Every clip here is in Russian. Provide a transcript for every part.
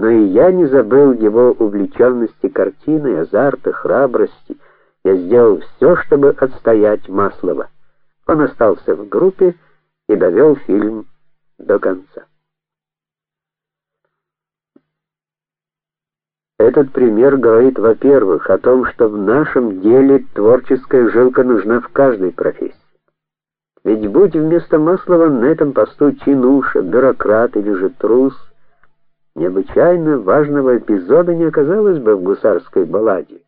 но и я не забыл его увлеченности картиной, азарта, храбрости. Я сделал все, чтобы отстоять Маслова. Он остался в группе и довел фильм до конца. Этот пример говорит, во-первых, о том, что в нашем деле творческая жилка нужна в каждой профессии. Ведь будь вместо Маслова на этом посту чинуша, бюрократ или же трус, необычайно важного эпизода не оказалось бы в гусарской балладе.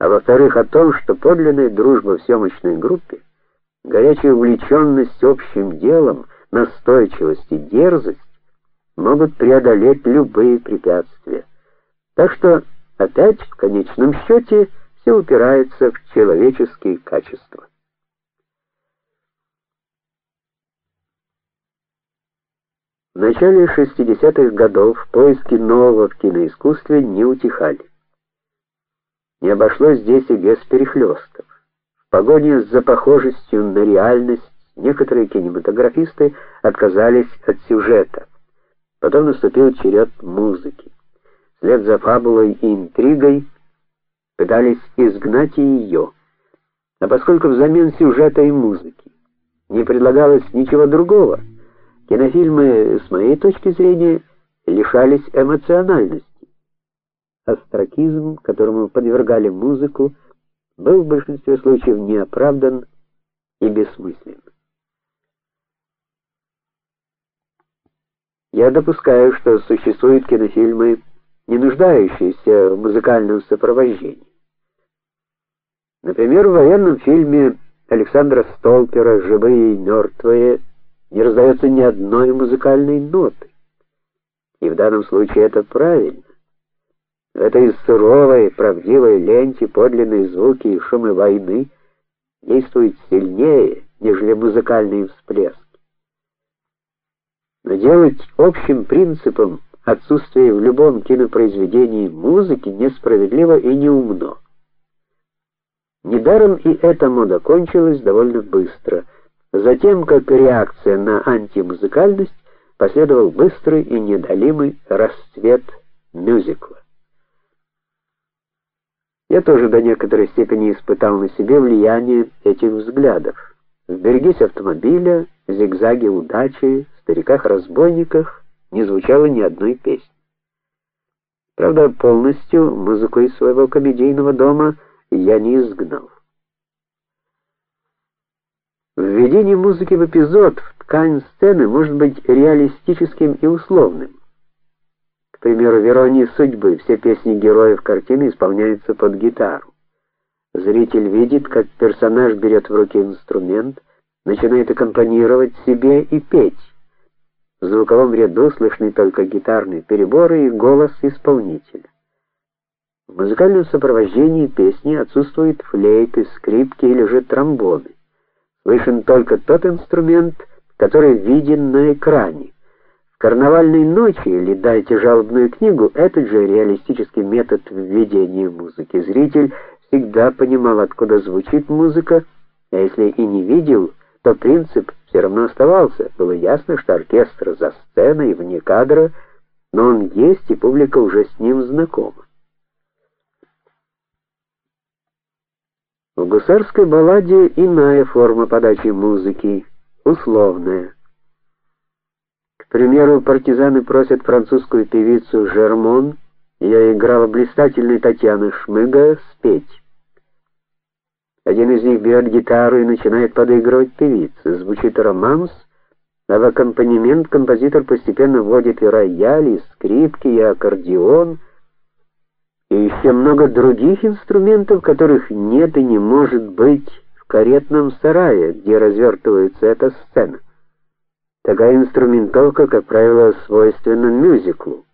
А во-вторых, о том, что подлинная дружба в съемочной группе, горячая увлеченность общим делом, настойчивость и дерзость могут преодолеть любые препятствия. Так что опять в конечном счете все упирается в человеческие качества. В начале 60-х годов поиски нового в киноискусстве не утихали. Не обошлось здесь и без перехлёстов. В погоне за похожестью на реальность некоторые кинематографисты отказались от сюжета. Потом наступил черед музыки вслед за фабулой и интригой пытались изгнать и ее. А поскольку взамен сюжета и музыки не предлагалось ничего другого, кинофильмы, с моей точки зрения, лишались эмоциональности. Астракизм, которому подвергали музыку, был в большинстве случаев неоправдан и бессмыслен. Я допускаю, что существуют кинофильмы, не нуждающиеся в музыкальном сопровождении. Например, в военном фильме Александра Столпера Живые и мертвые не раздается ни одной музыкальной ноты. И в данном случае это правильно. В этой суровой, правдивой ленте подлинные звуки и шумы войны действуют сильнее, нежели музыкальные всплески. Но делать общим принципом Отсутствие в любом кинопроизведении музыки несправедливо и неумно. Недаром и эта мода кончилась довольно быстро. Затем, как реакция на антимузыкальность, последовал быстрый и недолимый расцвет мюзикла. Я тоже до некоторой степени испытал на себе влияние этих взглядов. В Берегись автомобиля, зигзаге удачи, стариках-разбойниках не звучало ни одной песни. Правда, полностью музыку из своего комедийного дома я не изгнал. Введение музыки в эпизод, в ткань сцены может быть реалистическим и условным. К примеру, в Иронии судьбы все песни героев картины исполняются под гитару. Зритель видит, как персонаж берет в руки инструмент, начинает аккомпанировать себе и петь. В звуковом ряду слышны только гитарные переборы и голос исполнителя. В музыкальном сопровождении песни отсутствуют флейты, скрипки или же тромбоны. Слышен только тот инструмент, который виден на экране. В карнавальной ночи или дайте жалобную книгу этот же реалистический метод введения музыки. Зритель всегда понимал, откуда звучит музыка, а если и не видел, то принцип все равно оставался. Было ясно, что оркестр за сценой вне кадра, но он есть, и публика уже с ним знакома. В гусарской балладе иная форма подачи музыки, условная. К примеру, партизаны просят французскую певицу Жермон, ее играла блистательная Татьяна Шмыга, спеть. Один из них берет гитару и начинает подыгрывать певице. Звучит романс, а в аккомпанемент композитор постепенно вводит и рояль, и скрипки, и аккордеон, и еще много других инструментов, которых нет и не может быть в каретном сарае, где развертывается эта сцена. Такая инструментовка, как правило, свойственна мюзиклу.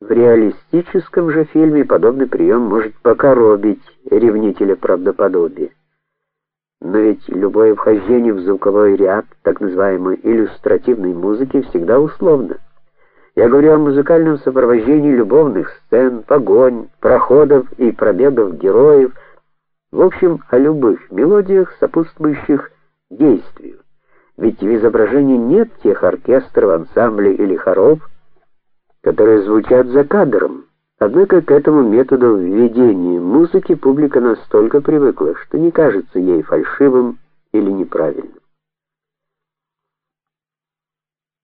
В реалистическом же фильме подобный прием может покоробить ревнителя правдоподобия. Но ведь любое вхождение в звуковой ряд так называемой иллюстративной музыки всегда условно. Я говорю о музыкальном сопровождении любовных сцен, погонь, проходов и пробегов героев, в общем, о любых мелодиях, сопутствующих действию. Ведь в изображении нет тех оркестров, ансамблей или хоров, которые звучат за кадром. Однако к этому методу введения музыки публика настолько привыкла, что не кажется ей фальшивым или неправильным.